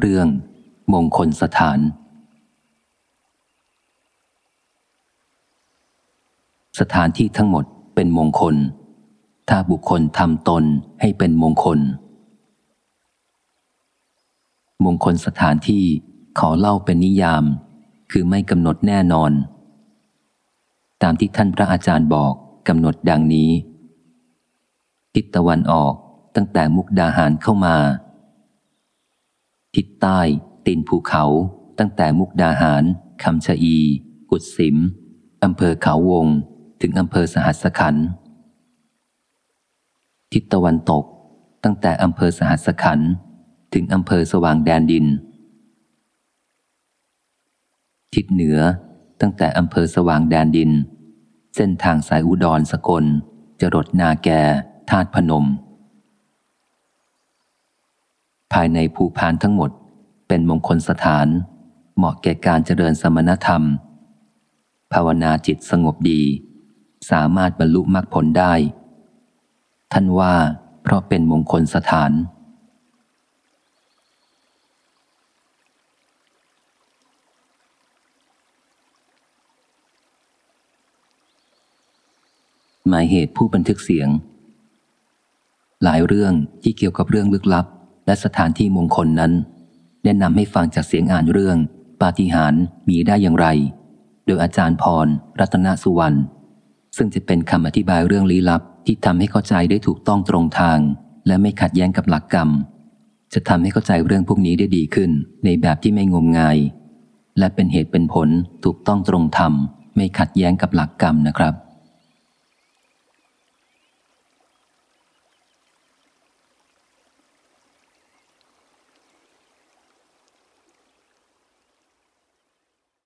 เรื่องมงคลสถาน สถานที่ทั้งหมดเป็นมงคล ถ้าบุคคลทำตนให้เป็นมงคล มงคลสถานที่ขอเล่าเป็นนิยาม คือไม่กำหนดแน่นอน ตามที่ท่านพระอาจารย์บอกกำหนดดังนี้ ทิศตะวันออกตั้งแต่มุกดาหารเข้ามา ทิศใต้ ตีนภูเขา ตั้งแต่มุกดาหารคำชะอี กุดสิมอำเภอเขาวง ถึงอำเภอสหัสขัน ทิศตะวันตก ตั้งแต่อำเภอสหัสขัน ถึงอำเภอสว่างแดนดิน ทิศเหนือ ตั้งแต่อำเภอสว่างแดนดิน เส้นทางสายอุดรสกล จรดนาแก ธาตุพนม ภายในภูพานทั้งหมด เป็นมงคลสถาน เหมาะแก่การเจริญสมณธรรม ภาวนาจิตสงบดี สามารถบรรลุมรรคผลได้ ท่านว่าเพราะเป็นมงคลสถาน หมายเหตุผู้บันทึกเสียง หลายเรื่องที่เกี่ยวกับเรื่องลึกลับ และสถานที่มงคลนั้น แนะนำให้ฟังจากเสียงอ่านเรื่อง ปาฏิหาริย์มีได้อย่างไร โดยอาจารย์พร รัตนสุวรรณซึ่งจะเป็นคำอธิบายเรื่องลี้ลับที่ทำให้เข้าใจได้ถูกต้องตรงทาง และไม่ขัดแย้งกับหลักกรรม จะทำให้เข้าใจเรื่องพวกนี้ได้ดีขึ้น ในแบบที่ไม่งมงาย และเป็นเหตุเป็นผลถูกต้องตรงธรรมไม่ขัดแย้งกับหลักกรรมนะครับ